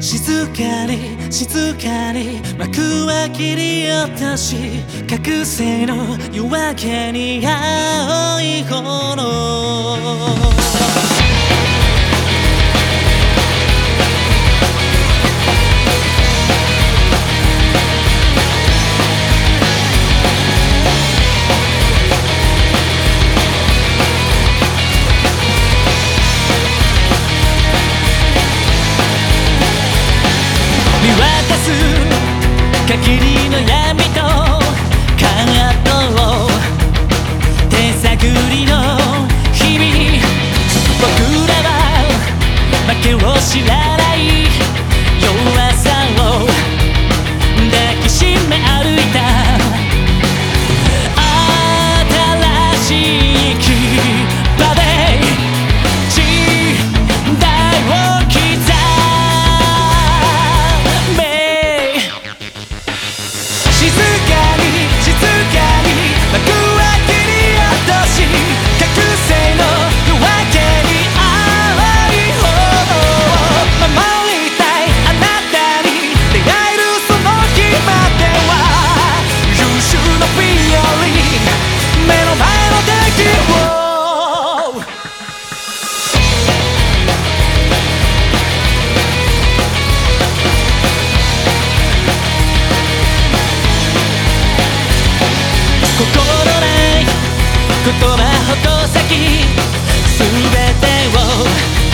静かに静かに幕は切り落とし覚醒の夜明けに青い炎。渡す限りの闇と感動を手探りの日々僕らは負けを知らない心ない言葉矛先全てを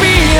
be